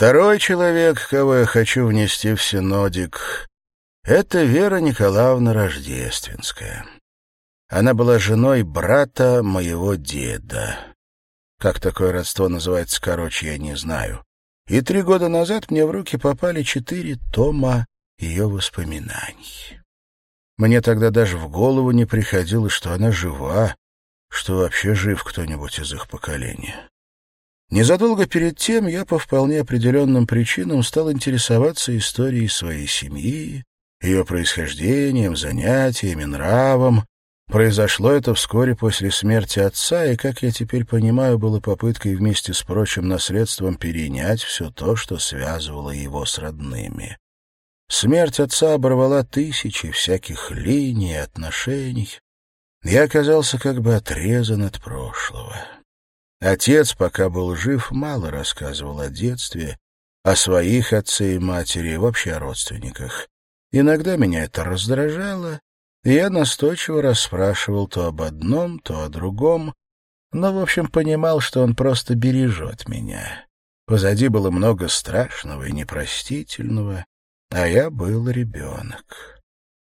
Второй человек, кого я хочу внести в синодик, — это Вера Николаевна Рождественская. Она была женой брата моего деда. Как такое родство называется, короче, я не знаю. И три года назад мне в руки попали четыре тома ее воспоминаний. Мне тогда даже в голову не приходило, что она жива, что вообще жив кто-нибудь из их поколения. Незадолго перед тем я по вполне определенным причинам стал интересоваться историей своей семьи, ее происхождением, занятиями, нравом. Произошло это вскоре после смерти отца, и, как я теперь понимаю, было попыткой вместе с прочим наследством перенять все то, что связывало его с родными. Смерть отца оборвала тысячи всяких линий и отношений. Я оказался как бы отрезан от прошлого. Отец, пока был жив, мало рассказывал о детстве, о своих отце и матери, вообще о родственниках. Иногда меня это раздражало, и я настойчиво расспрашивал то об одном, то о другом, но, в общем, понимал, что он просто бережет меня. Позади было много страшного и непростительного, а я был ребенок.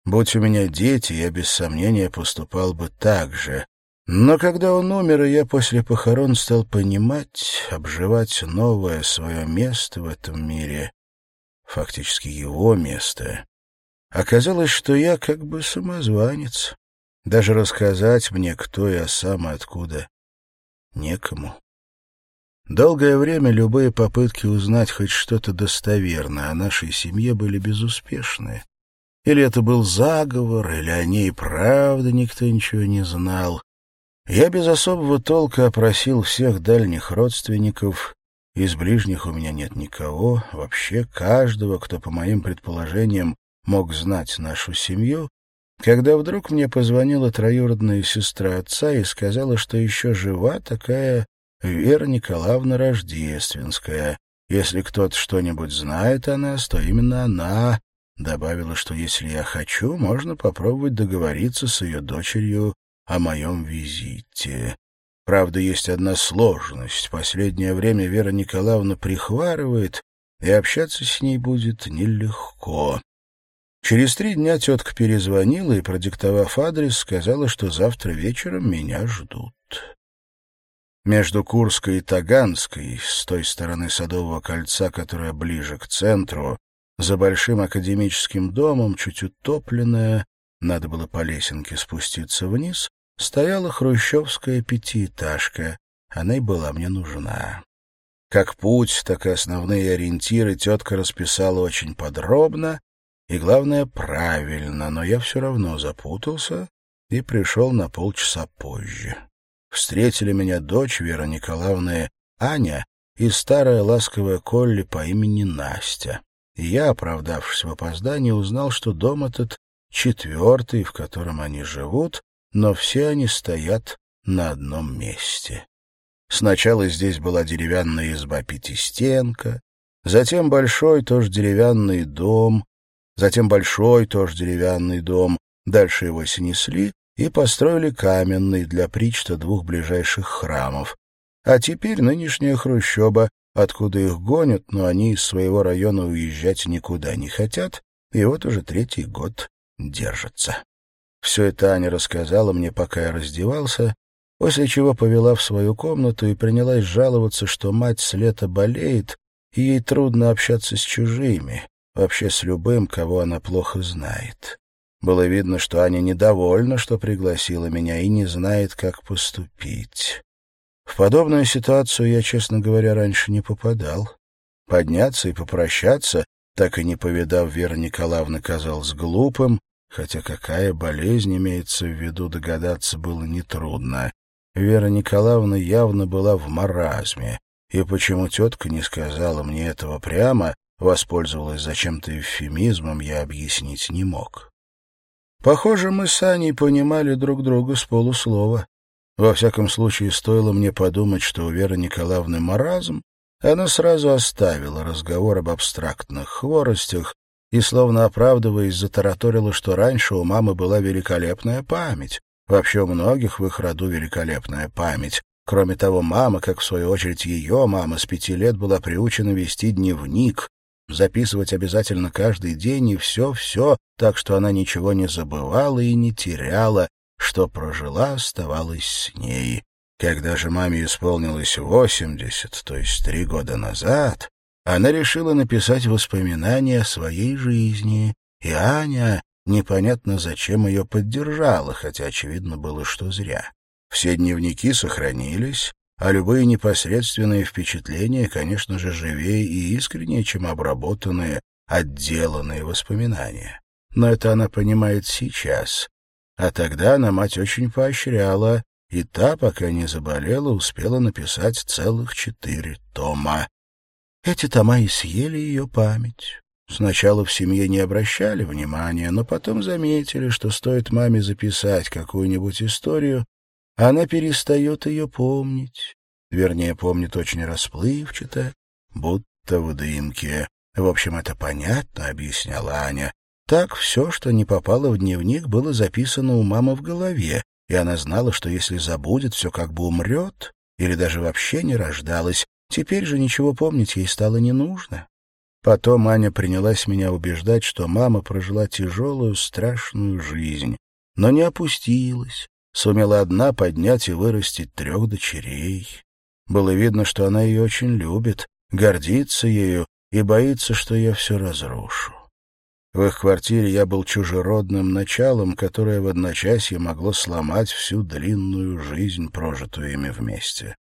Будь у меня дети, я без сомнения поступал бы так же. Но когда он умер, и я после похорон стал понимать, обживать новое свое место в этом мире, фактически его место, оказалось, что я как бы самозванец. Даже рассказать мне, кто я сам и откуда, некому. Долгое время любые попытки узнать хоть что-то достоверное о нашей семье были безуспешны. Или это был заговор, или о ней правда никто ничего не знал. Я без особого толка опросил всех дальних родственников. Из ближних у меня нет никого, вообще каждого, кто, по моим предположениям, мог знать нашу семью, когда вдруг мне позвонила троюродная сестра отца и сказала, что еще жива такая Вера Николаевна Рождественская. Если кто-то что-нибудь знает о нас, то именно она Добавила, что если я хочу, можно попробовать договориться с ее дочерью о моем визите. Правда, есть одна сложность. Последнее время Вера Николаевна прихварывает, и общаться с ней будет нелегко. Через три дня тетка перезвонила и, продиктовав адрес, сказала, что завтра вечером меня ждут. Между Курской и Таганской, с той стороны Садового кольца, которая ближе к центру, за большим академическим домом, чуть утопленная, надо было по лесенке спуститься вниз, стояла хрущевская пятиэтажка. Она и была мне нужна. Как путь, так и основные ориентиры тетка расписала очень подробно и, главное, правильно, но я все равно запутался и пришел на полчаса позже. Встретили меня дочь Вера Николаевна Аня и старая ласковая Колли по имени Настя и я, оправдавшись в опоздании, узнал, что дом этот четвертый, в котором они живут, но все они стоят на одном месте. Сначала здесь была деревянная изба-пятистенка, затем большой тоже деревянный дом, затем большой тоже деревянный дом, дальше его снесли и построили каменный для причта двух ближайших храмов. А теперь нынешняя хрущоба откуда их гонят, но они из своего района уезжать никуда не хотят, и вот уже третий год держатся. Все это Аня рассказала мне, пока я раздевался, после чего повела в свою комнату и принялась жаловаться, что мать с лета болеет, и ей трудно общаться с чужими, вообще с любым, кого она плохо знает. Было видно, что Аня недовольна, что пригласила меня, и не знает, как поступить. В подобную ситуацию я, честно говоря, раньше не попадал. Подняться и попрощаться, так и не повидав Веры Николаевны, казалось глупым, хотя какая болезнь имеется в виду, догадаться было нетрудно. Вера Николаевна явно была в маразме, и почему тетка не сказала мне этого прямо, воспользовалась зачем-то эвфемизмом, я объяснить не мог. Похоже, мы с Аней понимали друг друга с полуслова. Во всяком случае, стоило мне подумать, что у Веры Николаевны маразм, она сразу оставила разговор об абстрактных хворостях и, словно оправдываясь, затараторила, что раньше у мамы была великолепная память. Вообще у многих в их роду великолепная память. Кроме того, мама, как в свою очередь ее мама, с пяти лет была приучена вести дневник, записывать обязательно каждый день и все-все, так что она ничего не забывала и не теряла, что прожила, оставалась с ней. Когда же маме исполнилось восемьдесят, то есть три года назад, она решила написать воспоминания о своей жизни, и Аня непонятно зачем ее поддержала, хотя очевидно было, что зря. Все дневники сохранились, а любые непосредственные впечатления, конечно же, живее и искреннее, чем обработанные, отделанные воспоминания. Но это она понимает сейчас. А тогда она мать очень поощряла, и та, пока не заболела, успела написать целых четыре тома. Эти тома и съели ее память. Сначала в семье не обращали внимания, но потом заметили, что стоит маме записать какую-нибудь историю, она перестает ее помнить. Вернее, помнит очень расплывчато, будто в дымке. В общем, это понятно, — объясняла Аня. Так все, что не попало в дневник, было записано у мамы в голове, и она знала, что если забудет, все как бы умрет или даже вообще не рождалась. Теперь же ничего помнить ей стало не нужно. Потом Аня принялась меня убеждать, что мама прожила тяжелую, страшную жизнь, но не опустилась, сумела одна поднять и вырастить трех дочерей. Было видно, что она ее очень любит, гордится ею и боится, что я все разрушу. В их квартире я был чужеродным началом, которое в одночасье могло сломать всю длинную жизнь, прожитую ими вместе.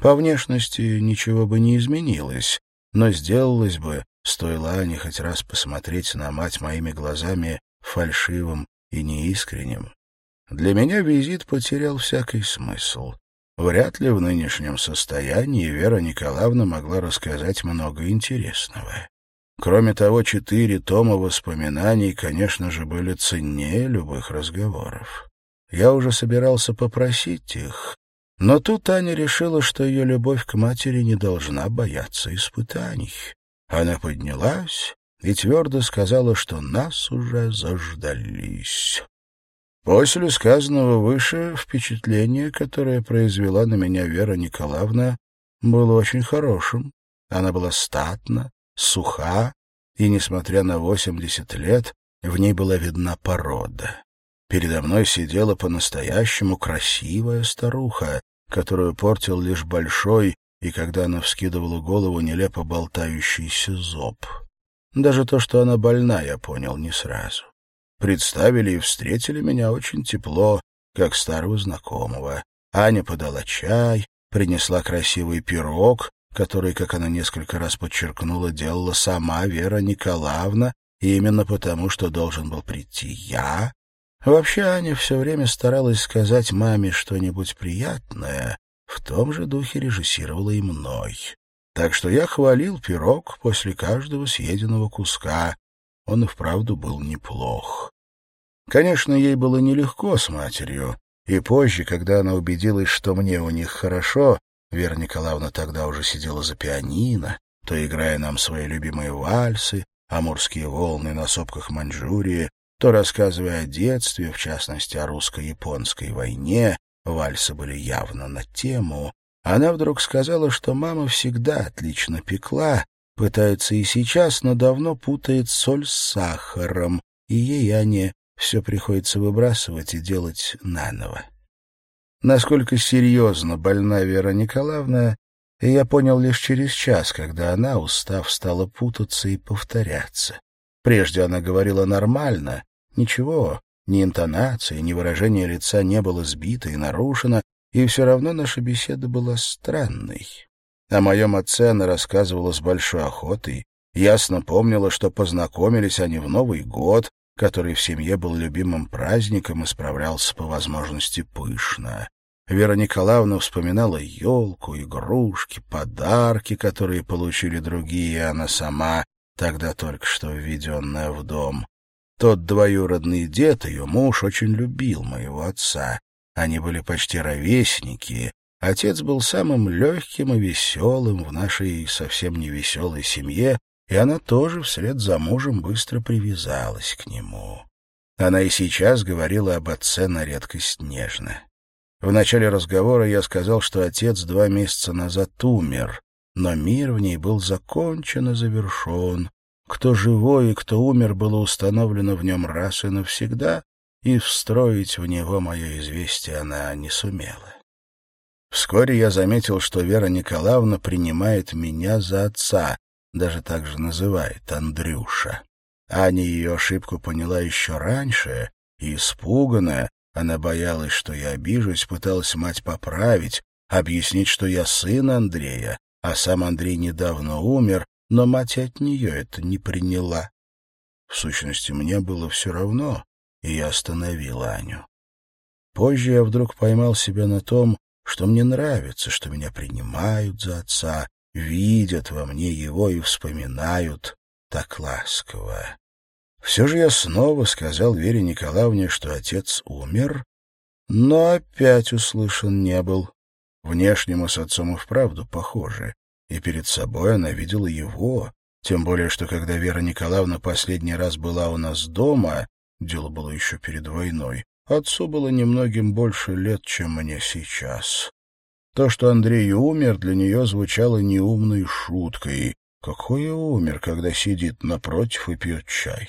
По внешности ничего бы не изменилось, но сделалось бы, стоило Ане хоть раз посмотреть на мать моими глазами фальшивым и неискренним. Для меня визит потерял всякий смысл. Вряд ли в нынешнем состоянии Вера Николаевна могла рассказать много интересного. Кроме того, четыре тома воспоминаний, конечно же, были ценнее любых разговоров. Я уже собирался попросить их, но тут Аня решила, что ее любовь к матери не должна бояться испытаний. Она поднялась и твердо сказала, что нас уже заждались. После сказанного выше впечатление, которое произвела на меня Вера Николаевна, было очень хорошим. Она была статна, суха, и, несмотря на восемьдесят лет, в ней была видна порода. Передо мной сидела по-настоящему красивая старуха, которую портил лишь большой и, когда она вскидывала голову, нелепо болтающийся зоб. Даже то, что она больна, я понял не сразу представили и встретили меня очень тепло, как старого знакомого. Аня подала чай, принесла красивый пирог, который, как она несколько раз подчеркнула, делала сама Вера Николаевна, именно потому, что должен был прийти я. Вообще Аня все время старалась сказать маме что-нибудь приятное, в том же духе режиссировала и мной. Так что я хвалил пирог после каждого съеденного куска, он и вправду был неплох. Конечно, ей было нелегко с матерью, и позже, когда она убедилась, что мне у них хорошо, Вера Николаевна тогда уже сидела за пианино, то играя нам свои любимые вальсы, амурские волны на сопках Маньчжурии, то рассказывая о детстве, в частности, о русско-японской войне, вальсы были явно на тему, она вдруг сказала, что мама всегда отлично пекла, Пытается и сейчас, но давно путает соль с сахаром, и ей, Ане, все приходится выбрасывать и делать наново. Насколько серьезно больна Вера Николаевна, я понял лишь через час, когда она, устав, стала путаться и повторяться. Прежде она говорила нормально, ничего, ни интонации, ни выражение лица не было сбито и нарушено, и все равно наша беседа была странной. О моем отце она рассказывала с большой охотой, ясно помнила, что познакомились они в Новый год, который в семье был любимым праздником и справлялся по возможности пышно. Вера Николаевна вспоминала елку, игрушки, подарки, которые получили другие, а она сама, тогда только что введенная в дом. Тот двоюродный дед, ее муж, очень любил моего отца. Они были почти ровесники, Отец был самым легким и веселым в нашей совсем невеселой семье, и она тоже вслед за мужем быстро привязалась к нему. Она и сейчас говорила об отце на редкость нежно. В начале разговора я сказал, что отец два месяца назад умер, но мир в ней был закончен и завершен. Кто живой и кто умер, было установлено в нем раз и навсегда, и встроить в него мое известие она не сумела. Вскоре я заметил, что Вера Николаевна принимает меня за отца, даже так же называет, Андрюша. Аня ее ошибку поняла еще раньше, и, испуганная, она боялась, что я обижусь, пыталась мать поправить, объяснить, что я сын Андрея, а сам Андрей недавно умер, но мать от нее это не приняла. В сущности, мне было все равно, и я остановил Аню. Позже я вдруг поймал себя на том, что мне нравится, что меня принимают за отца, видят во мне его и вспоминают так ласково. Все же я снова сказал Вере Николаевне, что отец умер, но опять услышан не был. Внешне мы с отцом и вправду похожи, и перед собой она видела его, тем более, что когда Вера Николаевна последний раз была у нас дома, дело было еще перед войной, Отцу было немногим больше лет, чем мне сейчас. То, что Андрей умер, для нее звучало неумной шуткой. Какой умер, когда сидит напротив и пьет чай?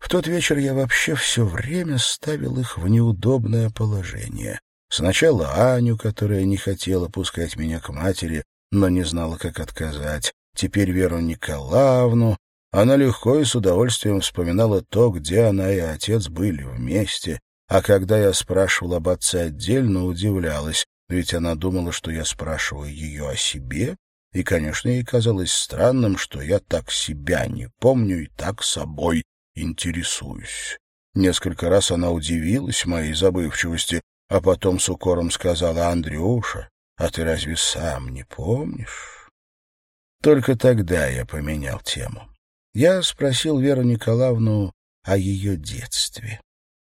В тот вечер я вообще все время ставил их в неудобное положение. Сначала Аню, которая не хотела пускать меня к матери, но не знала, как отказать. Теперь Веру Николаевну. Она легко и с удовольствием вспоминала то, где она и отец были вместе, а когда я спрашивал об отце отдельно, удивлялась, ведь она думала, что я спрашиваю ее о себе, и, конечно, ей казалось странным, что я так себя не помню и так собой интересуюсь. Несколько раз она удивилась моей забывчивости, а потом с укором сказала, «Андрюша, а ты разве сам не помнишь?» Только тогда я поменял тему. Я спросил Веру Николаевну о ее детстве.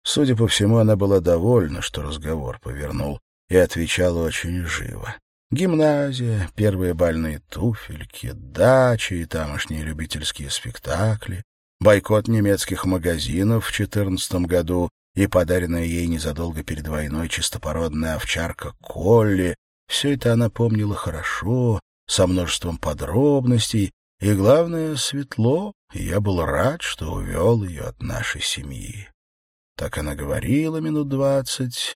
Судя по всему, она была довольна, что разговор повернул, и отвечала очень живо. Гимназия, первые бальные туфельки, дачи и тамошние любительские спектакли, бойкот немецких магазинов в четырнадцатом году и подаренная ей незадолго перед войной чистопородная овчарка Колли — все это она помнила хорошо, со множеством подробностей, и, главное, светло, и я был рад, что увел ее от нашей семьи. Так она говорила минут двадцать,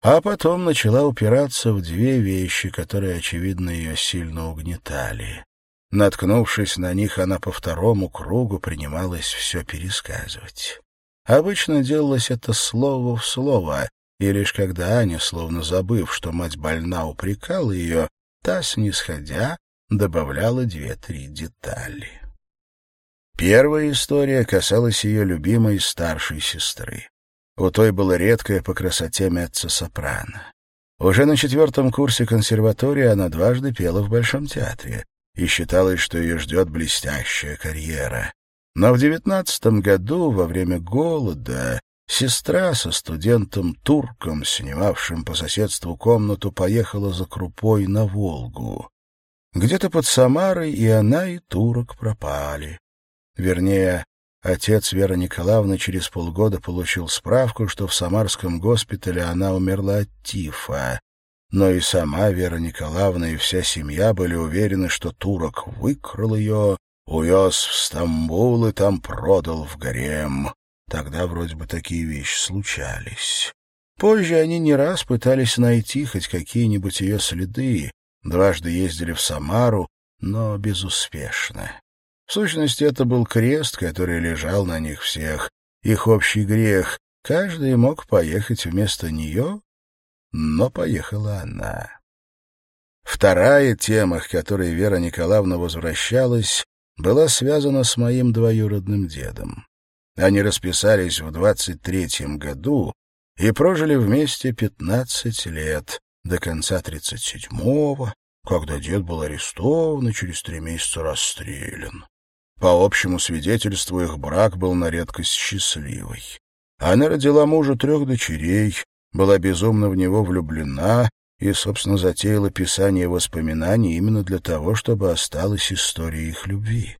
а потом начала упираться в две вещи, которые, очевидно, ее сильно угнетали. Наткнувшись на них, она по второму кругу принималась все пересказывать. Обычно делалось это слово в слово, и лишь когда Аня, словно забыв, что мать больна, упрекала ее, та, снисходя, добавляла две-три детали. Первая история касалась ее любимой старшей сестры. У той было редкое по красоте меццо-сопрано. Уже на четвертом курсе консерватории она дважды пела в Большом театре, и считалось, что ее ждет блестящая карьера. Но в девятнадцатом году, во время голода, сестра со студентом-турком, снимавшим по соседству комнату, поехала за крупой на Волгу. Где-то под Самарой и она, и турок пропали. Вернее, Отец Веры Николаевны через полгода получил справку, что в Самарском госпитале она умерла от тифа. Но и сама Вера Николаевна и вся семья были уверены, что турок выкрал ее, увез в Стамбул и там продал в гарем. Тогда вроде бы такие вещи случались. Позже они не раз пытались найти хоть какие-нибудь ее следы, дважды ездили в Самару, но безуспешно. В сущности, это был крест, который лежал на них всех, их общий грех. Каждый мог поехать вместо нее, но поехала она. Вторая тема, к которой Вера Николаевна возвращалась, была связана с моим двоюродным дедом. Они расписались в двадцать третьем году и прожили вместе пятнадцать лет, до конца тридцать седьмого, когда дед был арестован и через три месяца расстрелян. По общему свидетельству, их брак был на редкость счастливый. Она родила мужу трех дочерей, была безумно в него влюблена и, собственно, затеяла писание воспоминаний именно для того, чтобы осталась история их любви.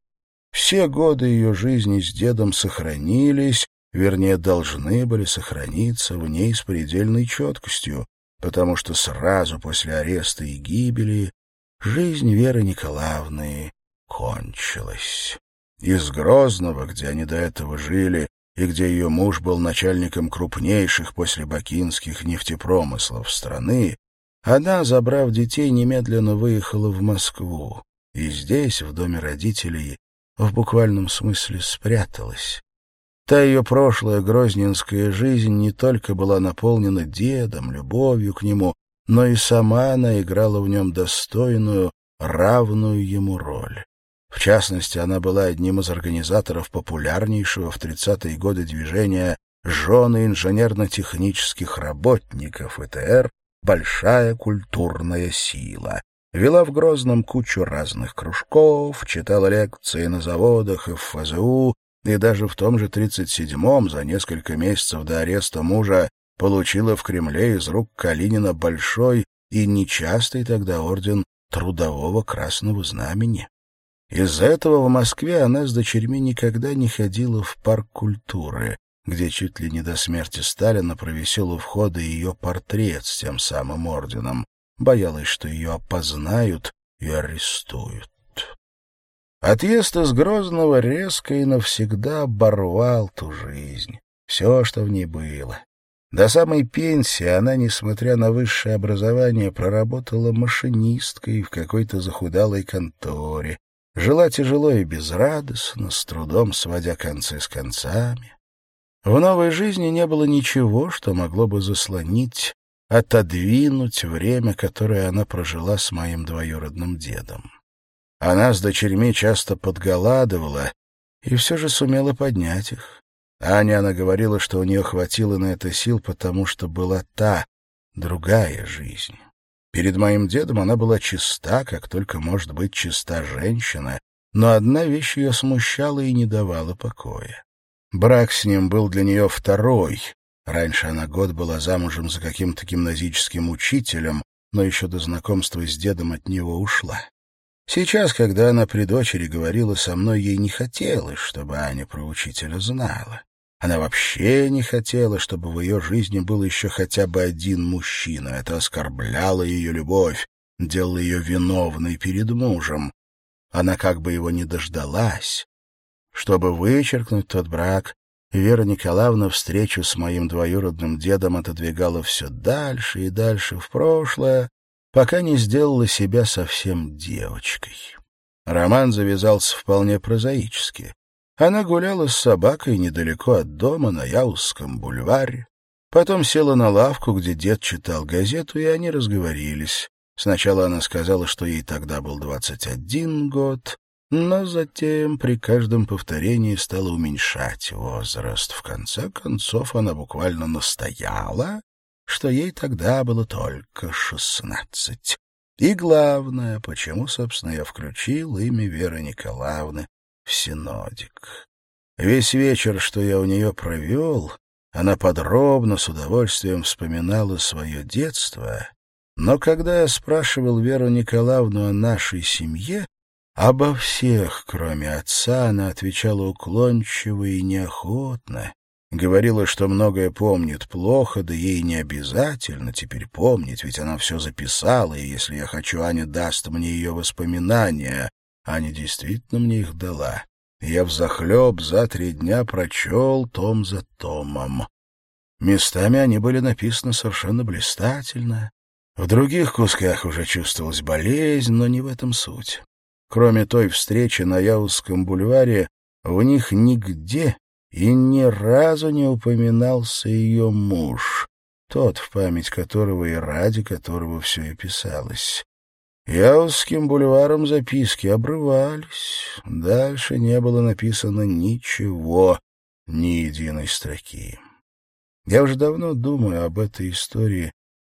Все годы ее жизни с дедом сохранились, вернее, должны были сохраниться в ней с предельной четкостью. потому что сразу после ареста и гибели жизнь Веры Николаевны кончилась. Из Грозного, где они до этого жили, и где ее муж был начальником крупнейших после бакинских нефтепромыслов страны, она, забрав детей, немедленно выехала в Москву, и здесь, в доме родителей, в буквальном смысле спряталась. Та ее прошлая грозненская жизнь не только была наполнена дедом, любовью к нему, но и сама она играла в нем достойную, равную ему роль. В частности, она была одним из организаторов популярнейшего в 30-е годы движения «Жены инженерно-технических работников ИТР. Большая культурная сила». Вела в Грозном кучу разных кружков, читала лекции на заводах и в ФЗУ, и даже в том же 37-м, за несколько месяцев до ареста мужа, получила в Кремле из рук Калинина большой и нечастый тогда орден Трудового Красного Знамени. Из-за этого в Москве она с дочерьми никогда не ходила в парк культуры, где чуть ли не до смерти Сталина провисел у входа ее портрет с тем самым орденом. Боялась, что ее опознают и арестуют. Отъезд из Грозного резко и навсегда оборвал ту жизнь, все, что в ней было. До самой пенсии она, несмотря на высшее образование, проработала машинисткой в какой-то захудалой конторе, жила тяжело и безрадостно, с трудом сводя концы с концами. В новой жизни не было ничего, что могло бы заслонить, отодвинуть время, которое она прожила с моим двоюродным дедом. Она с дочерьми часто подголадывала и все же сумела поднять их. Аня она говорила, что у нее хватило на это сил, потому что была та, другая жизнь. Перед моим дедом она была чиста, как только может быть чиста женщина, но одна вещь ее смущала и не давала покоя. Брак с ним был для нее второй. Раньше она год была замужем за каким-то гимназическим учителем, но еще до знакомства с дедом от него ушла. Сейчас, когда она при дочери говорила со мной, ей не хотелось, чтобы Аня про учителя знала. Она вообще не хотела, чтобы в ее жизни был еще хотя бы один мужчина. Это оскорбляло ее любовь, делало ее виновной перед мужем. Она как бы его не дождалась. Чтобы вычеркнуть тот брак, Вера Николаевна встречу с моим двоюродным дедом отодвигала все дальше и дальше в прошлое, пока не сделала себя совсем девочкой. Роман завязался вполне прозаически. Она гуляла с собакой недалеко от дома на Яузском бульваре. Потом села на лавку, где дед читал газету, и они разговорились. Сначала она сказала, что ей тогда был двадцать один год, но затем при каждом повторении стала уменьшать возраст. В конце концов она буквально настояла, что ей тогда было только шестнадцать. И главное, почему, собственно, я включил имя Веры Николаевны в синодик. Весь вечер, что я у нее провел, она подробно, с удовольствием вспоминала свое детство, но когда я спрашивал Веру Николаевну о нашей семье, обо всех, кроме отца, она отвечала уклончиво и неохотно, Говорила, что многое помнит плохо, да ей не обязательно теперь помнить, ведь она все записала, и если я хочу, Аня даст мне ее воспоминания. Аня действительно мне их дала. Я взахлеб за три дня прочел том за томом. Местами они были написаны совершенно блистательно. В других кусках уже чувствовалась болезнь, но не в этом суть. Кроме той встречи на Яузском бульваре, в них нигде и ни разу не упоминался ее муж, тот, в память которого и ради которого все и писалось. Яузским бульваром записки обрывались, дальше не было написано ничего, ни единой строки. Я уже давно думаю об этой истории,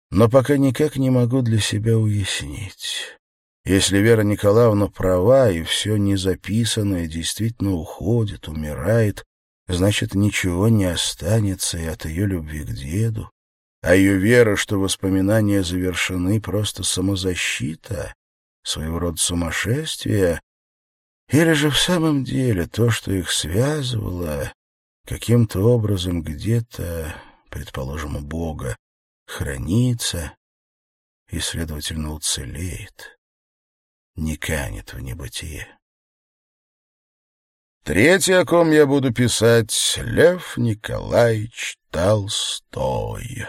но пока никак не могу для себя уяснить. Если Вера Николаевна права, и все незаписанное действительно уходит, умирает, значит, ничего не останется и от ее любви к деду. А ее вера, что воспоминания завершены, просто самозащита, своего рода сумасшествие, или же в самом деле то, что их связывало, каким-то образом где-то, предположим, у Бога, хранится и, следовательно, уцелеет, не канет в небытие. Третий, о ком я буду писать, Лев Николаевич Толстой.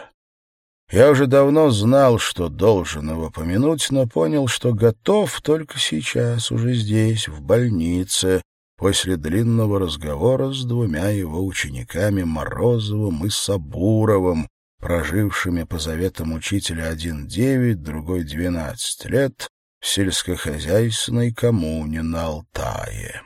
Я уже давно знал, что должен его помянуть, но понял, что готов только сейчас, уже здесь, в больнице, после длинного разговора с двумя его учениками Морозовым и Сабуровым, прожившими по заветам учителя один девять, другой двенадцать лет в сельскохозяйственной коммуне на Алтае.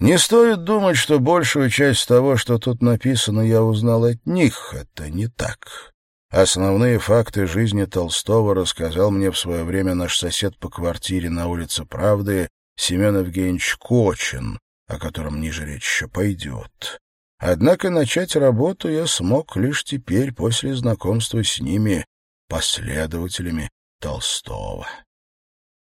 Не стоит думать, что большую часть того, что тут написано, я узнал от них. Это не так. Основные факты жизни Толстого рассказал мне в свое время наш сосед по квартире на улице Правды Семен Евгеньевич Кочин, о котором ниже речь еще пойдет. Однако начать работу я смог лишь теперь, после знакомства с ними, последователями Толстого.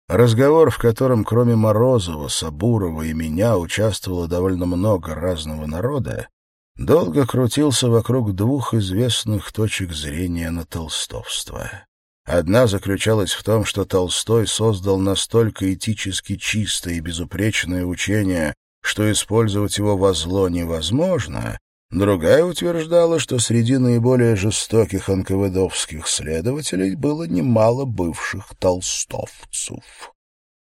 Разговор, в котором кроме Морозова, Сабурова и меня участвовало довольно много разного народа, долго крутился вокруг двух известных точек зрения на толстовство. Одна заключалась в том, что Толстой создал настолько этически чистое и безупречное учение, что использовать его во зло невозможно, другая утверждала, что среди наиболее жестоких анковедовских следователей было немало бывших толстовцев.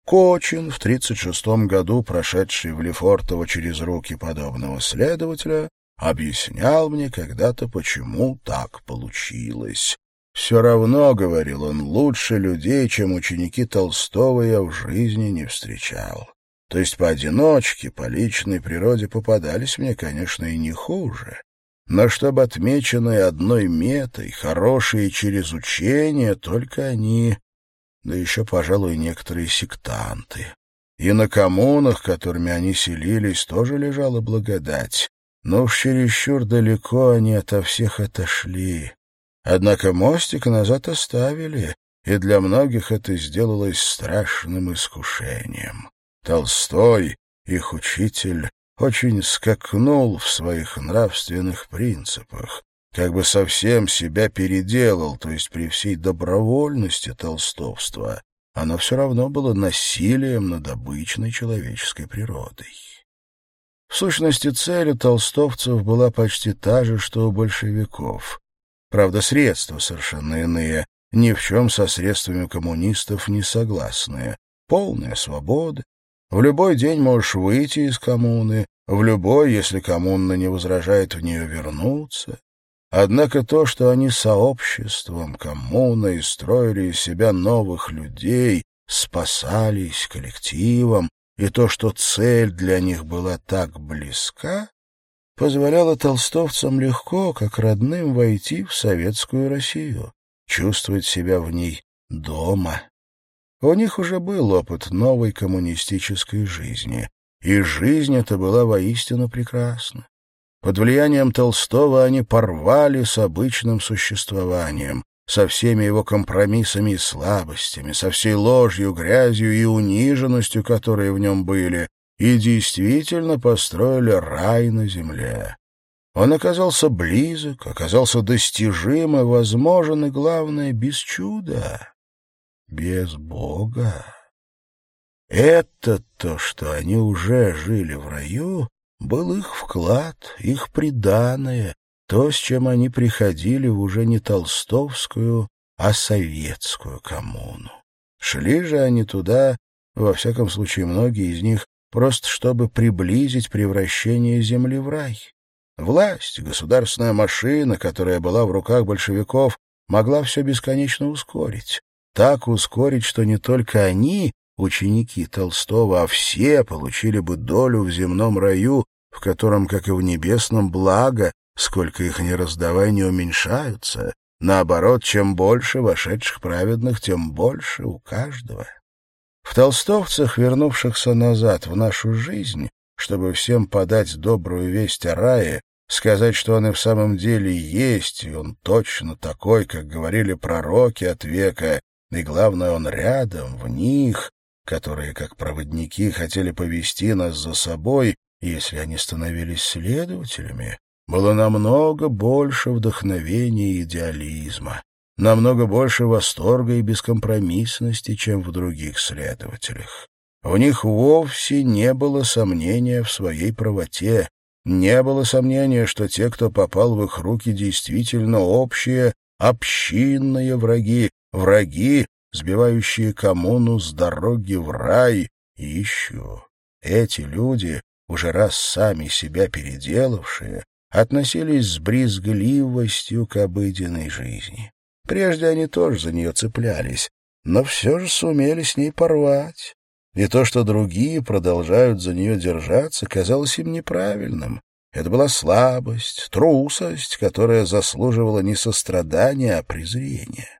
Кочин, в 1936 году прошедший в Лефортово через руки подобного следователя, объяснял мне когда-то, почему так получилось. «Все равно, — говорил он, — лучше людей, чем ученики Толстого, я в жизни не встречал. То есть поодиночке, по личной природе попадались мне, конечно, и не хуже. Но чтобы отмеченные одной метой, хорошие через учение, только они, да еще, пожалуй, некоторые сектанты. И на коммунах, которыми они селились, тоже лежала благодать но уж чересчур далеко они ото всех отошли. Однако мостик назад оставили, и для многих это сделалось страшным искушением. Толстой, их учитель, очень скакнул в своих нравственных принципах, как бы совсем себя переделал, то есть при всей добровольности толстовства, оно все равно было насилием над обычной человеческой природой. В сущности, цель у толстовцев была почти та же, что у большевиков. Правда, средства совершенно иные, ни в чем со средствами коммунистов не согласные. Полная свобода. В любой день можешь выйти из коммуны, в любой, если коммуна не возражает, в нее вернуться. Однако то, что они сообществом, коммуной строили из себя новых людей, спасались коллективом, и то, что цель для них была так близка, позволяло толстовцам легко, как родным, войти в советскую Россию, чувствовать себя в ней дома. У них уже был опыт новой коммунистической жизни, и жизнь эта была воистину прекрасна. Под влиянием Толстого они порвали с обычным существованием, со всеми его компромиссами и слабостями, со всей ложью, грязью и униженностью, которые в нем были, и действительно построили рай на земле. Он оказался близок, оказался достижим и возможен, и, главное, без чуда, без Бога. Это то, что они уже жили в раю, был их вклад, их приданое, то, с чем они приходили в уже не толстовскую, а советскую коммуну. Шли же они туда, во всяком случае многие из них, просто чтобы приблизить превращение земли в рай. Власть, государственная машина, которая была в руках большевиков, могла все бесконечно ускорить. Так ускорить, что не только они, ученики Толстого, а все получили бы долю в земном раю, в котором, как и в небесном, благо Сколько их ни раздавай, не уменьшаются. Наоборот, чем больше вошедших праведных, тем больше у каждого. В толстовцах, вернувшихся назад в нашу жизнь, чтобы всем подать добрую весть о рае, сказать, что он и в самом деле есть, и он точно такой, как говорили пророки от века, и, главное, он рядом, в них, которые, как проводники, хотели повести нас за собой, если они становились следователями, было намного больше вдохновения и идеализма. намного больше восторга и бескомпромиссности, чем в других следователях. У них вовсе не было сомнения в своей правоте, не было сомнения, что те, кто попал в их руки, действительно общие, общинные враги, враги, сбивающие коммуну с дороги в рай. И еще эти люди, уже раз сами себя переделавшие, относились с брезгливостью к обыденной жизни. Прежде они тоже за нее цеплялись, но все же сумели с ней порвать. И то, что другие продолжают за нее держаться, казалось им неправильным. Это была слабость, трусость, которая заслуживала не сострадания, а презрения.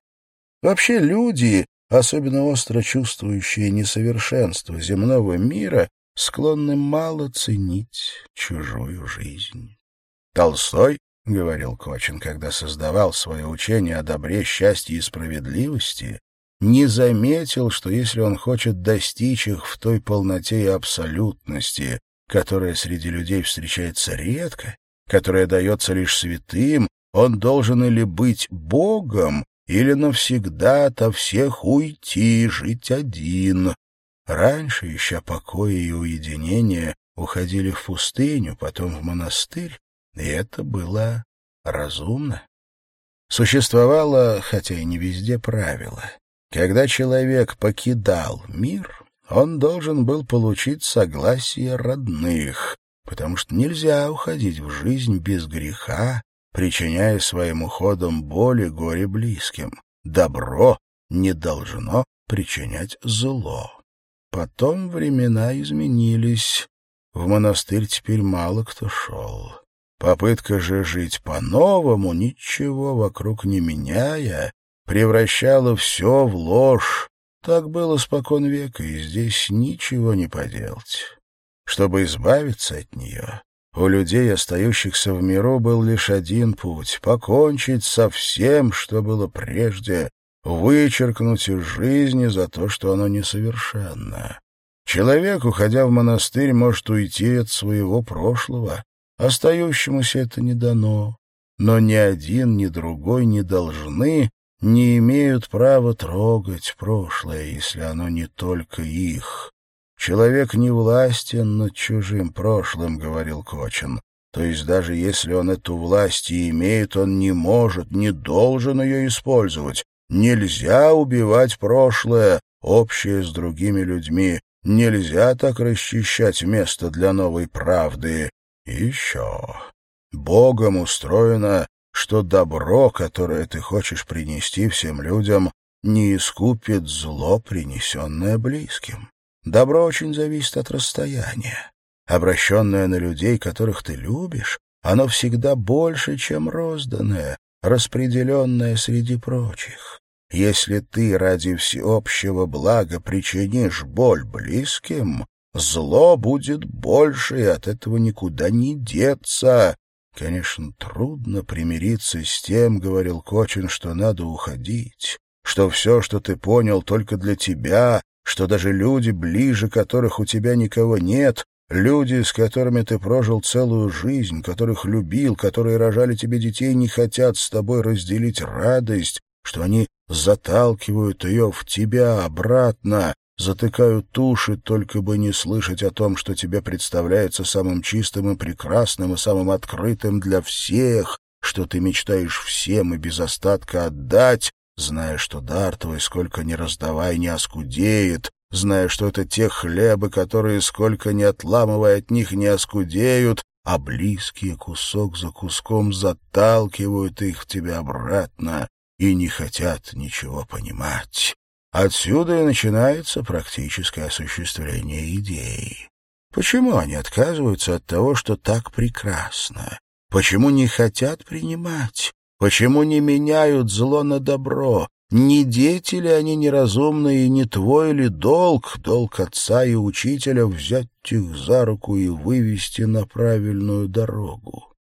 Вообще люди, особенно остро чувствующие несовершенство земного мира, склонны мало ценить чужую жизнь. Толстой, — говорил Кочин, когда создавал свое учение о добре, счастье и справедливости, не заметил, что если он хочет достичь их в той полноте и абсолютности, которая среди людей встречается редко, которая дается лишь святым, он должен или быть Богом, или навсегда ото всех уйти, жить один. Раньше, ища покоя и уединения, уходили в пустыню, потом в монастырь, и это было разумно. Существовало, хотя и не везде, правило. Когда человек покидал мир, он должен был получить согласие родных, потому что нельзя уходить в жизнь без греха, причиняя своим уходом боли горе близким. Добро не должно причинять зло. Потом времена изменились. В монастырь теперь мало кто шел. Попытка же жить по-новому, ничего вокруг не меняя, превращала все в ложь. Так было спокон века, и здесь ничего не поделать. Чтобы избавиться от нее, у людей, остающихся в миру, был лишь один путь — покончить со всем, что было прежде, вычеркнуть из жизни за то, что оно несовершенно. Человек, уходя в монастырь, может уйти от своего прошлого, Остающемуся это не дано, но ни один, ни другой не должны, не имеют права трогать прошлое, если оно не только их. Человек не властен над чужим прошлым, — говорил Кочин. То есть даже если он эту власть и имеет, он не может, не должен ее использовать. Нельзя убивать прошлое, общее с другими людьми. Нельзя так расчищать место для новой правды. Еще. Богом устроено, что добро, которое ты хочешь принести всем людям, не искупит зло, принесенное близким. Добро очень зависит от расстояния. Обращенное на людей, которых ты любишь, оно всегда больше, чем розданное, распределенное среди прочих. Если ты ради всеобщего блага причинишь боль близким, Зло будет больше, и от этого никуда не деться. Конечно, трудно примириться с тем, — говорил Кочин, — что надо уходить, что все, что ты понял, только для тебя, что даже люди, ближе которых у тебя никого нет, люди, с которыми ты прожил целую жизнь, которых любил, которые рожали тебе детей, не хотят с тобой разделить радость, что они заталкивают ее в тебя обратно, затыкают уши, только бы не слышать о том, что тебе представляется самым чистым и прекрасным и самым открытым для всех, что ты мечтаешь всем и без остатка отдать, зная, что дар твой сколько ни раздавай, не оскудеет, зная, что это те хлебы, которые сколько ни отламывая от них не оскудеют, а близкие кусок за куском заталкивают их в тебя обратно и не хотят ничего понимать. Отсюда и начинается практическое осуществление идеи. Почему они отказываются от того, что так прекрасно? Почему не хотят принимать? Почему не меняют зло на добро? Не дети ли они неразумные, и не твой ли долг, долг отца и учителя, взять их за руку и вывести на правильную дорогу?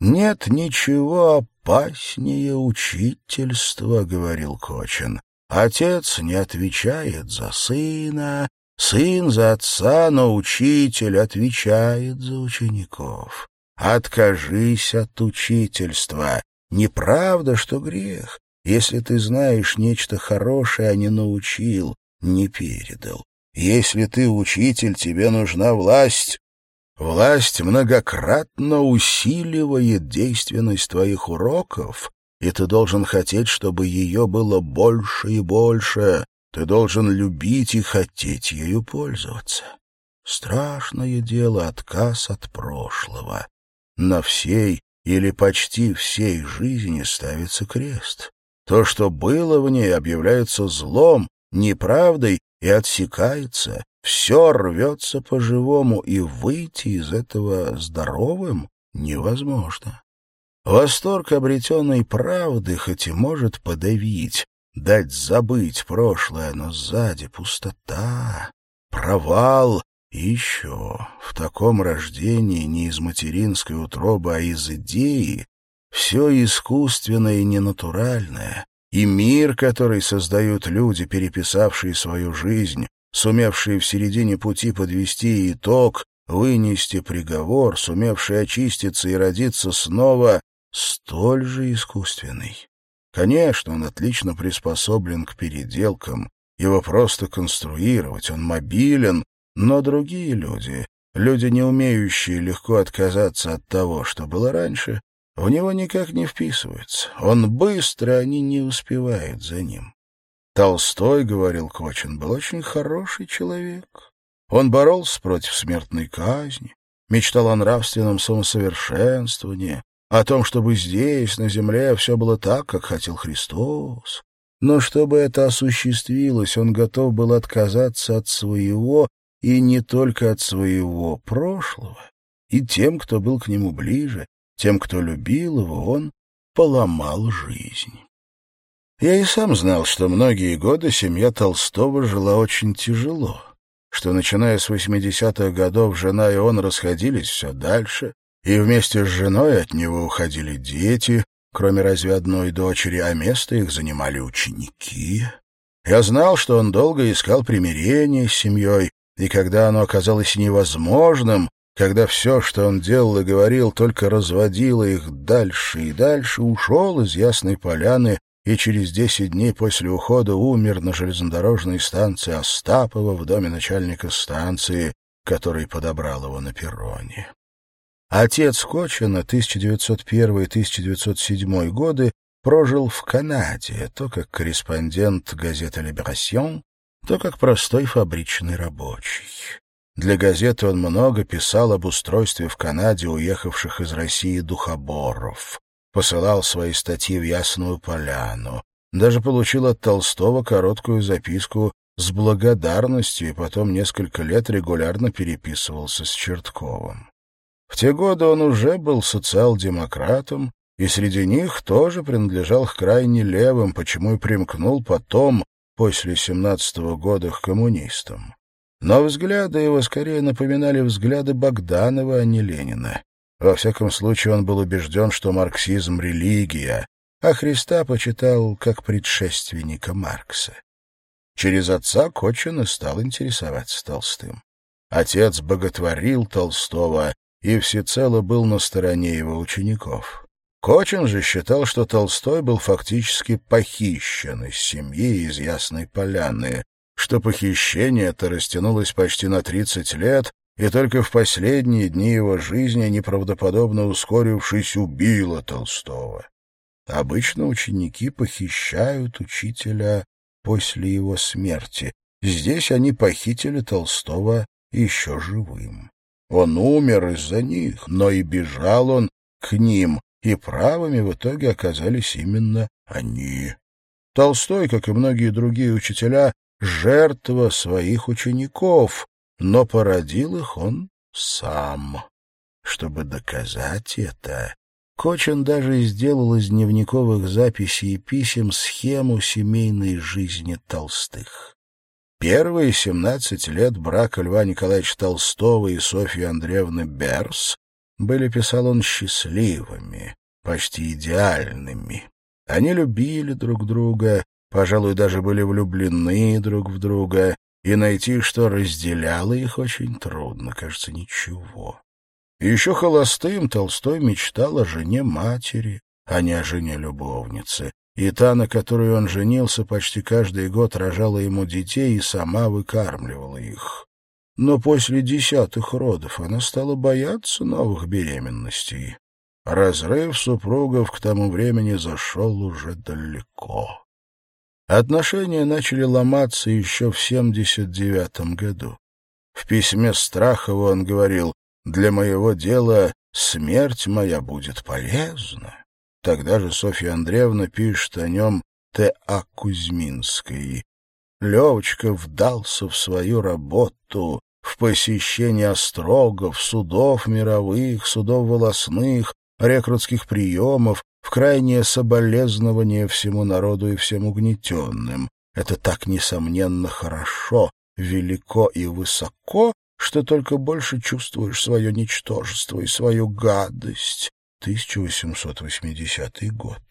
Нет ничего опаснее учительства, — говорил Кочин. Отец не отвечает за сына, сын за отца, но учитель отвечает за учеников. Откажись от учительства. Неправда, что грех. Если ты знаешь нечто хорошее, а не научил, не передал. Если ты учитель, тебе нужна власть. Власть многократно усиливает действенность твоих уроков, и ты должен хотеть, чтобы ее было больше и больше. Ты должен любить и хотеть ею пользоваться. Страшное дело отказ от прошлого. На всей или почти всей жизни ставится крест. То, что было в ней, объявляется злом, неправдой и отсекается. Все рвется по-живому, и выйти из этого здоровым невозможно. Восторг обретенной правды хоть и может подавить, дать забыть прошлое, но сзади пустота, провал. И еще в таком рождении не из материнской утробы, а из идеи все искусственное и ненатуральное, и мир, который создают люди, переписавшие свою жизнь, сумевшие в середине пути подвести итог, вынести приговор, сумевшие очиститься и родиться снова, столь же искусственный. Конечно, он отлично приспособлен к переделкам, его просто конструировать, он мобилен, но другие люди, люди, не умеющие легко отказаться от того, что было раньше, в него никак не вписываются. Он быстро, они не успевают за ним. Толстой, говорил Кочин, был очень хороший человек. Он боролся против смертной казни, мечтал о нравственном самосовершенствовании, о том, чтобы здесь, на земле, все было так, как хотел Христос. Но чтобы это осуществилось, он готов был отказаться от своего и не только от своего прошлого, и тем, кто был к нему ближе, тем, кто любил его, он поломал жизнь. Я и сам знал, что многие годы семья Толстого жила очень тяжело, что, начиная с 80-х годов, жена и он расходились все дальше, и вместе с женой от него уходили дети, кроме разве одной дочери, а место их занимали ученики. Я знал, что он долго искал примирения с семьей, и когда оно оказалось невозможным, когда все, что он делал и говорил, только разводило их дальше и дальше, ушел из Ясной Поляны и через десять дней после ухода умер на железнодорожной станции Остапова в доме начальника станции, который подобрал его на перроне. Отец Кочина 1901-1907 годы прожил в Канаде, то как корреспондент газеты «Либерасьон», то как простой фабричный рабочий. Для газеты он много писал об устройстве в Канаде уехавших из России духоборов, посылал свои статьи в Ясную Поляну, даже получил от Толстого короткую записку с благодарностью и потом несколько лет регулярно переписывался с Чертковым. В те годы он уже был социал-демократом, и среди них тоже принадлежал к крайне левым, почему и примкнул потом, после семнадцатого года, к коммунистам. Но взгляды его скорее напоминали взгляды Богданова, а не Ленина. Во всяком случае, он был убежден, что марксизм — религия, а Христа почитал как предшественника Маркса. Через отца Кочин и стал интересоваться Толстым. Отец боготворил Толстого и всецело был на стороне его учеников. Кочин же считал, что Толстой был фактически похищен из семьи из Ясной Поляны, что похищение это растянулось почти на 30 лет, и только в последние дни его жизни, неправдоподобно ускорившись, убило Толстого. Обычно ученики похищают учителя после его смерти. Здесь они похитили Толстого еще живым. Он умер из-за них, но и бежал он к ним, и правыми в итоге оказались именно они. Толстой, как и многие другие учителя, жертва своих учеников, но породил их он сам. Чтобы доказать это, Кочин даже сделал из дневниковых записей и писем схему семейной жизни Толстых. Первые семнадцать лет брака Льва Николаевича Толстого и Софьи Андреевны Берс были, писал он, счастливыми, почти идеальными. Они любили друг друга, пожалуй, даже были влюблены друг в друга, и найти, что разделяло их, очень трудно, кажется, ничего. Еще холостым Толстой мечтал о жене матери, а не о жене любовницы, и та, на которую он женился, почти каждый год рожала ему детей и сама выкармливала их. Но после десятых родов она стала бояться новых беременностей. Разрыв супругов к тому времени зашел уже далеко. Отношения начали ломаться еще в 79 году. В письме Страхова он говорил «Для моего дела смерть моя будет полезна». Тогда же Софья Андреевна пишет о нем Т.А. Кузьминской. Левочка вдался в свою работу, в посещение острогов, судов мировых, судов волосных, рекрутских приемов, в крайнее соболезнование всему народу и всем угнетенным. Это так, несомненно, хорошо, велико и высоко, что только больше чувствуешь свое ничтожество и свою гадость. 1880 год.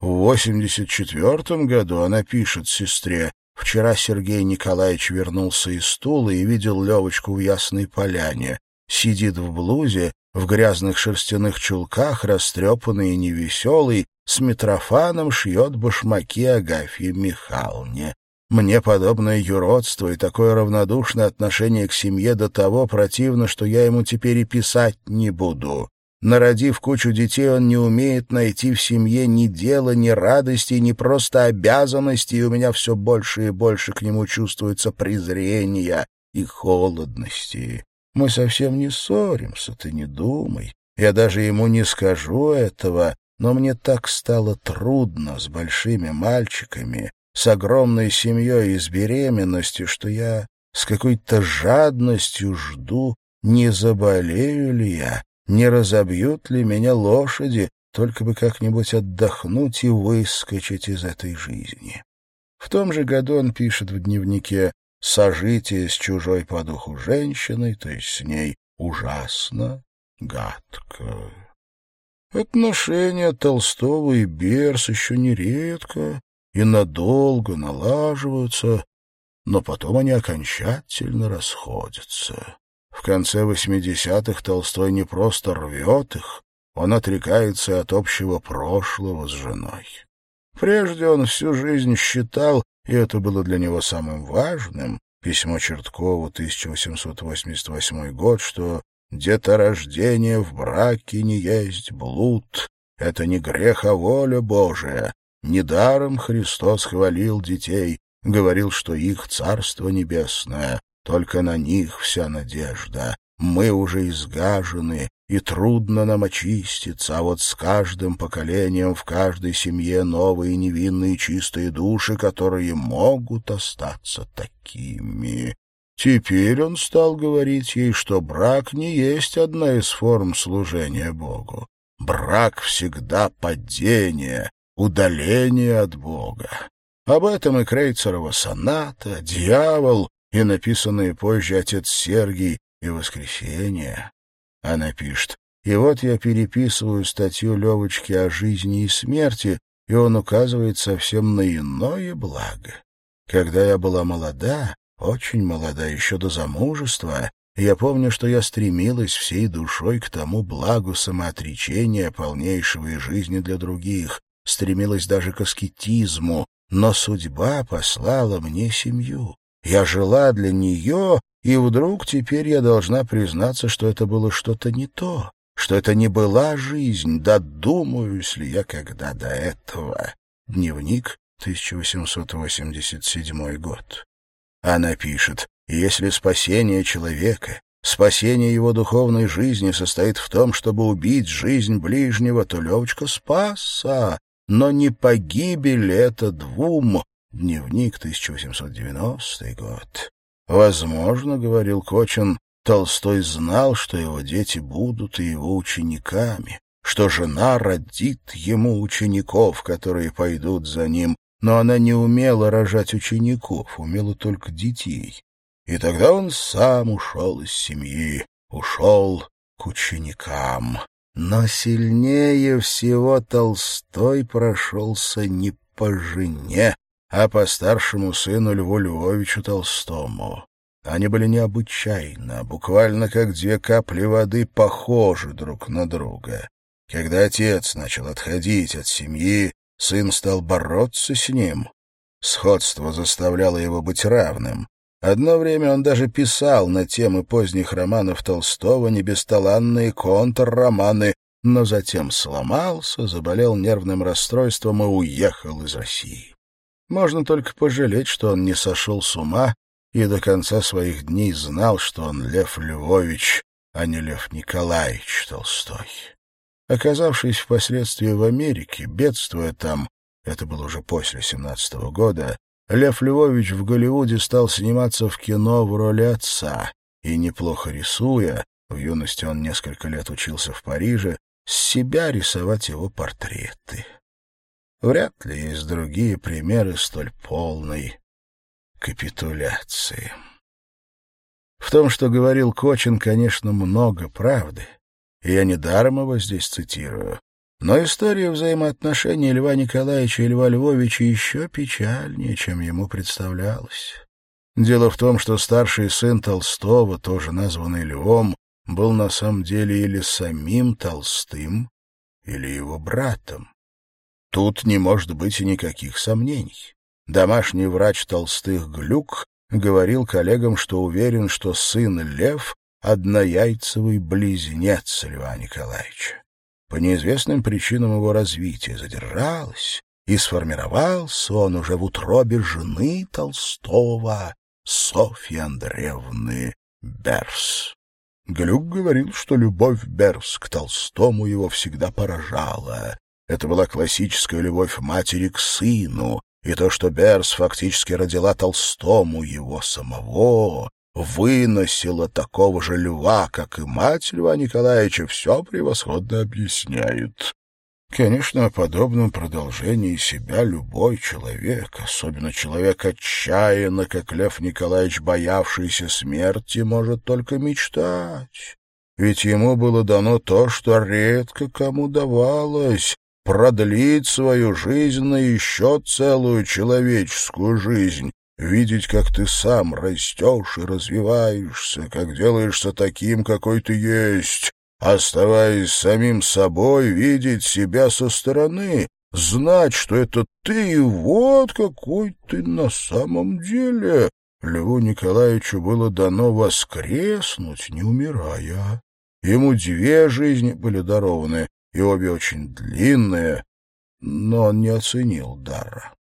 В 84 году она пишет сестре, «Вчера Сергей Николаевич вернулся из стула и видел Левочку в Ясной Поляне. Сидит в блузе, в грязных шерстяных чулках, растрепанный и невеселый, с Митрофаном шьет башмаки Агафье Михайловне. Мне подобное юродство и такое равнодушное отношение к семье до того противно, что я ему теперь и писать не буду. Народив кучу детей, он не умеет найти в семье ни дела, ни радости, ни просто обязанностей, и у меня все больше и больше к нему чувствуется презрения и холодности. Мы совсем не ссоримся, ты не думай. Я даже ему не скажу этого, но мне так стало трудно с большими мальчиками, с огромной семьей и с беременностью, что я с какой-то жадностью жду, не заболею ли я, не разобьют ли меня лошади, только бы как-нибудь отдохнуть и выскочить из этой жизни. В том же году он пишет в дневнике сожитие с чужой по духу женщиной, то есть с ней ужасно, гадко. Отношения Толстого и Берс еще нередко и надолго налаживаются, но потом они окончательно расходятся. В конце восьмидесятых Толстой не просто рвет их, он отрекается от общего прошлого с женой. Прежде он всю жизнь считал, и это было для него самым важным, письмо Черткову, 1888 год, что «деторождение в браке не есть блуд, это не грех, а воля Божия. Недаром Христос хвалил детей, говорил, что их Царство Небесное, только на них вся надежда. Мы уже изгажены, и трудно нам очиститься, а вот с каждым поколением в каждой семье новые невинные чистые души, которые могут остаться такими. Теперь он стал говорить ей, что брак не есть одна из форм служения Богу. Брак всегда падение, удаление от Бога. Об этом и Крейцерова соната, «Дьявол» и написанные позже «Отец Сергий» и «Воскресенье». Она пишет, и вот я переписываю статью Левочки о жизни и смерти, и он указывает совсем на иное благо. Когда я была молода, очень молода, еще до замужества, я помню, что я стремилась всей душой к тому благу самоотречения полнейшего и жизни для других, стремилась даже к аскетизму, но судьба послала мне семью. Я жила для нее, и вдруг теперь я должна признаться, что это было что-то не то, что это не была жизнь, додумаюсь ли я когда до этого. Дневник, 1887 год. Она пишет, если спасение человека, спасение его духовной жизни состоит в том, чтобы убить жизнь ближнего, то Левочка спасся, но не погибель это двум, Дневник, 1890 год. Возможно, — говорил Кочин, — Толстой знал, что его дети будут и его учениками, что жена родит ему учеников, которые пойдут за ним, но она не умела рожать учеников, умела только детей. И тогда он сам ушел из семьи, ушел к ученикам. Но сильнее всего Толстой прошелся не по жене, а по старшему сыну Льву Львовичу Толстому. Они были необычайно, буквально как две капли воды, похожи друг на друга. Когда отец начал отходить от семьи, Сын стал бороться с ним. Сходство заставляло его быть равным. Одно время он даже писал на темы поздних романов Толстого небесталанные контрроманы, но затем сломался, заболел нервным расстройством и уехал из России. Можно только пожалеть, что он не сошел с ума и до конца своих дней знал, что он Лев Львович, а не Лев Николаевич Толстой. Оказавшись впоследствии в Америке, бедствуя там, это было уже после семнадцатого года, Лев Львович в Голливуде стал сниматься в кино в роли отца, и, неплохо рисуя, в юности он несколько лет учился в Париже, с себя рисовать его портреты. Вряд ли есть другие примеры столь полной капитуляции. В том, что говорил Кочин, конечно, много правды, и я недаром его здесь цитирую. Но история взаимоотношений Льва Николаевича и Льва Львовича еще печальнее, чем ему представлялось. Дело в том, что старший сын Толстого, тоже названный Львом, был на самом деле или самим Толстым, или его братом. Тут не может быть никаких сомнений. Домашний врач Толстых Глюк говорил коллегам, что уверен, что сын Лев — однояйцевый близнец Льва Николаевича. По неизвестным причинам его развитие задержалось, и сформировался он уже в утробе жены Толстого, Софьи Андреевны Берс. Глюк говорил, что любовь Берс к Толстому его всегда поражала. Это была классическая любовь матери к сыну, и то, что Берс фактически родила Толстому его самого, выносила такого же льва, как и мать Льва Николаевича, все превосходно объясняет. Конечно, о подобном продолжении себя любой человек, особенно человек отчаянно, как Лев Николаевич, боявшийся смерти, может только мечтать. Ведь ему было дано то, что редко кому давалось — продлить свою жизнь на еще целую человеческую жизнь, видеть, как ты сам растешь и развиваешься, как делаешься таким, какой ты есть, оставаясь самим собой, видеть себя со стороны, знать, что это ты, и вот какой ты на самом деле. Льву Николаевичу было дано воскреснуть, не умирая. Ему две жизни были дарованы, и обе очень длинные, но он не оценил дара.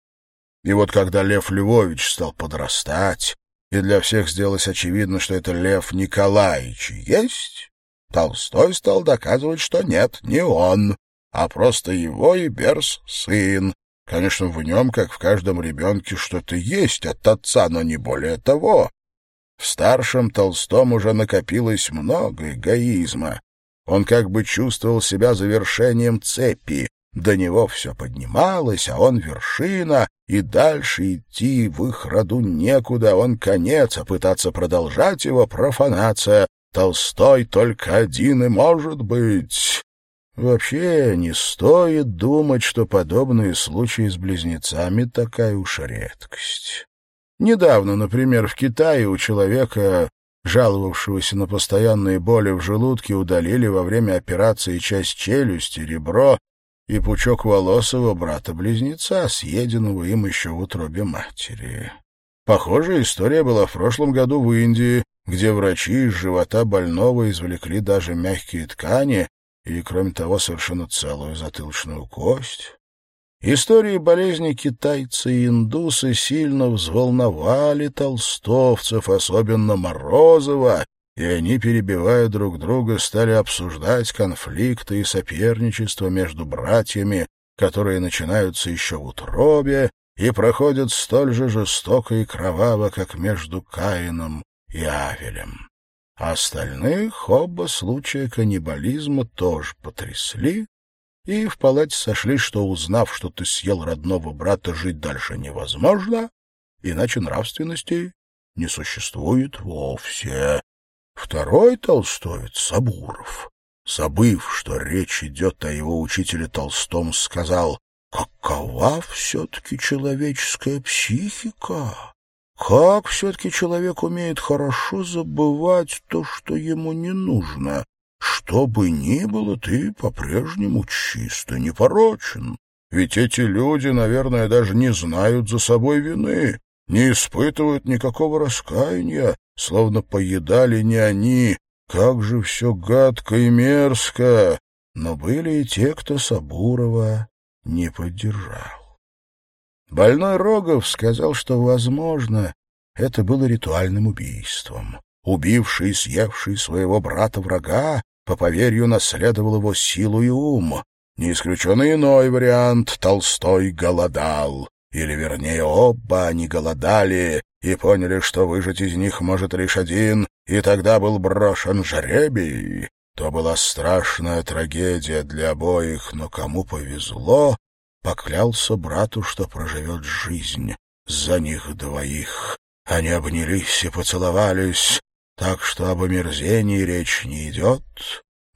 И вот когда Лев Львович стал подрастать, и для всех сделалось очевидно, что это Лев Николаевич есть, Толстой стал доказывать, что нет, не он, а просто его и Берс сын. Конечно, в нем, как в каждом ребенке, что-то есть от отца, но не более того. В старшем Толстом уже накопилось много эгоизма. Он как бы чувствовал себя завершением цепи. До него все поднималось, а он вершина, и дальше идти в их роду некуда, он конец, а пытаться продолжать его профанация. Толстой только один и может быть. Вообще не стоит думать, что подобные случаи с близнецами такая уж редкость. Недавно, например, в Китае у человека, жаловавшегося на постоянные боли в желудке, удалили во время операции часть челюсти, ребро и пучок волос его брата-близнеца, съеденного им еще в утробе матери. Похожая история была в прошлом году в Индии, где врачи из живота больного извлекли даже мягкие ткани и, кроме того, совершенно целую затылочную кость. Истории болезни китайцы и индусы сильно взволновали толстовцев, особенно Морозова, и они, перебивая друг друга, стали обсуждать конфликты и соперничество между братьями, которые начинаются еще в утробе и проходят столь же жестоко и кроваво, как между Каином и Авелем. Остальных оба случая каннибализма тоже потрясли, и в палате сошли, что, узнав, что ты съел родного брата, жить дальше невозможно, иначе нравственности не существует вовсе. Второй толстовец, Сабуров, забыв, что речь идет о его учителе Толстом, сказал, «Какова все-таки человеческая психика? Как все-таки человек умеет хорошо забывать то, что ему не нужно? Что бы ни было, ты по-прежнему чисто непорочен, Ведь эти люди, наверное, даже не знают за собой вины, не испытывают никакого раскаяния, словно поедали не они. Как же все гадко и мерзко! Но были и те, кто Сабурова не поддержал. Больной Рогов сказал, что, возможно, это было ритуальным убийством. Убивший и съевший своего брата-врага, по поверью, наследовал его силу и ум. Не исключен иной вариант — Толстой голодал. Или, вернее, оба они голодали и поняли, что выжить из них может лишь один, и тогда был брошен жребий. То была страшная трагедия для обоих, но кому повезло, поклялся брату, что проживет жизнь за них двоих. Они обнялись и поцеловались, так что об омерзении речь не идет.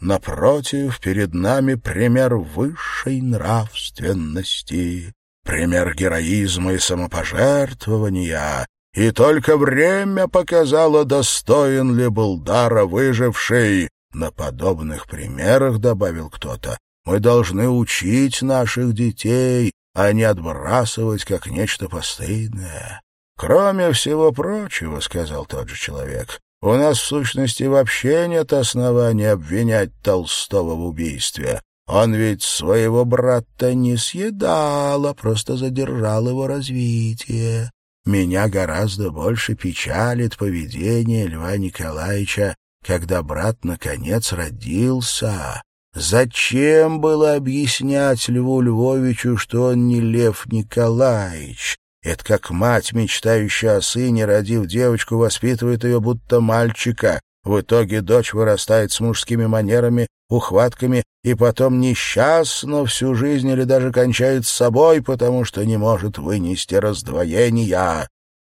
Напротив, перед нами пример высшей нравственности, пример героизма и самопожертвования, и только время показало, достоин ли был дара выживший. На подобных примерах, добавил кто-то, мы должны учить наших детей, а не отбрасывать как нечто постыдное. Кроме всего прочего, сказал тот же человек, у нас, в сущности, вообще нет основания обвинять Толстого в убийстве. Он ведь своего брата не съедал, а просто задержал его развитие. Меня гораздо больше печалит поведение Льва Николаевича, когда брат, наконец, родился. Зачем было объяснять Льву Львовичу, что он не Лев Николаевич? Это как мать, мечтающая о сыне, родив девочку, воспитывает ее будто мальчика. В итоге дочь вырастает с мужскими манерами, ухватками и потом несчастно всю жизнь или даже кончает с собой, потому что не может вынести раздвоения.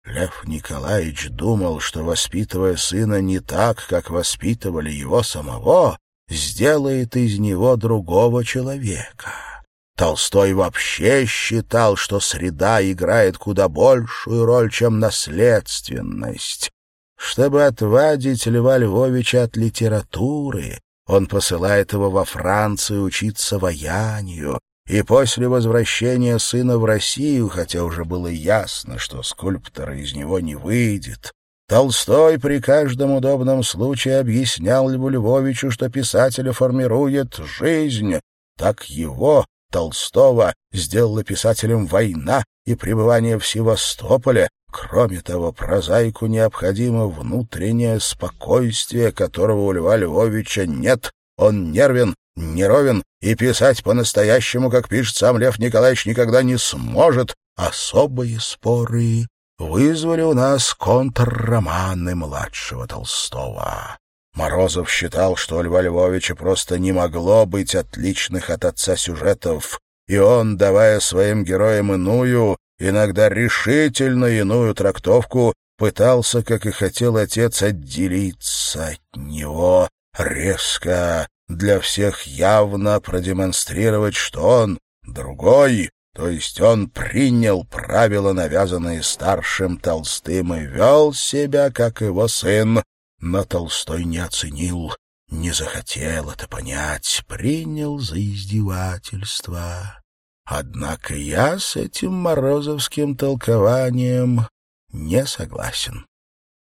Лев Николаевич думал, что, воспитывая сына не так, как воспитывали его самого, сделает из него другого человека. Толстой вообще считал, что среда играет куда большую роль, чем наследственность. Чтобы отвадить Льва Львовича от литературы, он посылает его во Францию учиться ваянию, и после возвращения сына в Россию, хотя уже было ясно, что скульптора из него не выйдет, Толстой при каждом удобном случае объяснял Льву Львовичу, что писателя формирует жизнь. Так его, Толстого сделала писателем война и пребывание в Севастополе. Кроме того, прозаику необходимо внутреннее спокойствие, которого у Льва Львовича нет. Он нервен, неровен, и писать по-настоящему, как пишет сам Лев Николаевич, никогда не сможет. Особые споры вызвали у нас контрроманы младшего Толстого. Морозов считал, что у Льва Львовича просто не могло быть отличных от отца сюжетов, и он, давая своим героям иную, иногда решительно иную трактовку, пытался, как и хотел отец, отделиться от него резко, для всех явно продемонстрировать, что он другой, то есть он принял правила, навязанные старшим Толстым, и вел себя, как его сын, но Толстой не оценил, не захотел это понять, принял за издевательство. Однако я с этим морозовским толкованием не согласен.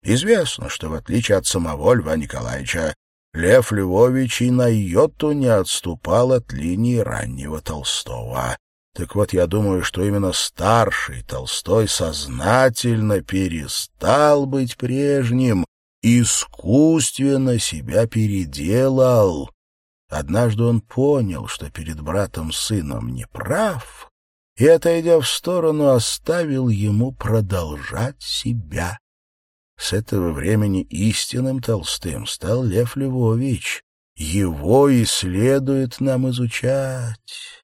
Известно, что в отличие от самого Льва Николаевича, Лев Львович и на йоту не отступал от линии раннего Толстого. Так вот, я думаю, что именно старший Толстой сознательно перестал быть прежним искусственно себя переделал. Однажды он понял, что перед братом-сыном не прав, и, отойдя в сторону, оставил ему продолжать себя. С этого времени истинным Толстым стал Лев Львович. Его и следует нам изучать.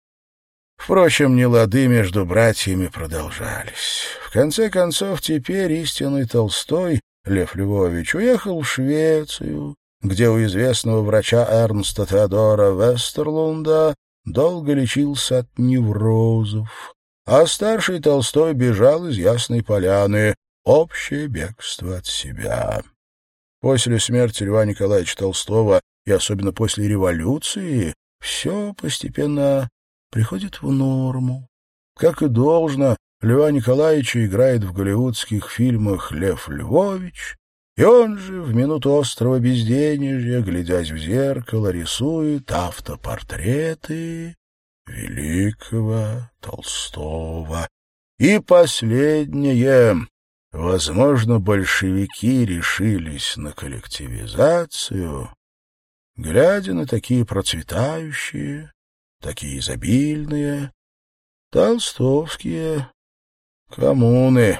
Впрочем, нелады между братьями продолжались. В конце концов, теперь истинный Толстой Лев Львович уехал в Швецию, где у известного врача Эрнста Теодора Вестерлунда долго лечился от неврозов, а старший Толстой бежал из Ясной Поляны, общее бегство от себя. После смерти Льва Николаевича Толстого и особенно после революции все постепенно приходит в норму. Как и должно, Льва Николаевича играет в голливудских фильмах Лев Львович, и он же в минуту острого безденежья, глядясь в зеркало, рисует автопортреты великого Толстого. И последнее. Возможно, большевики решились на коллективизацию, глядя на такие процветающие, такие изобильные толстовские коммуны.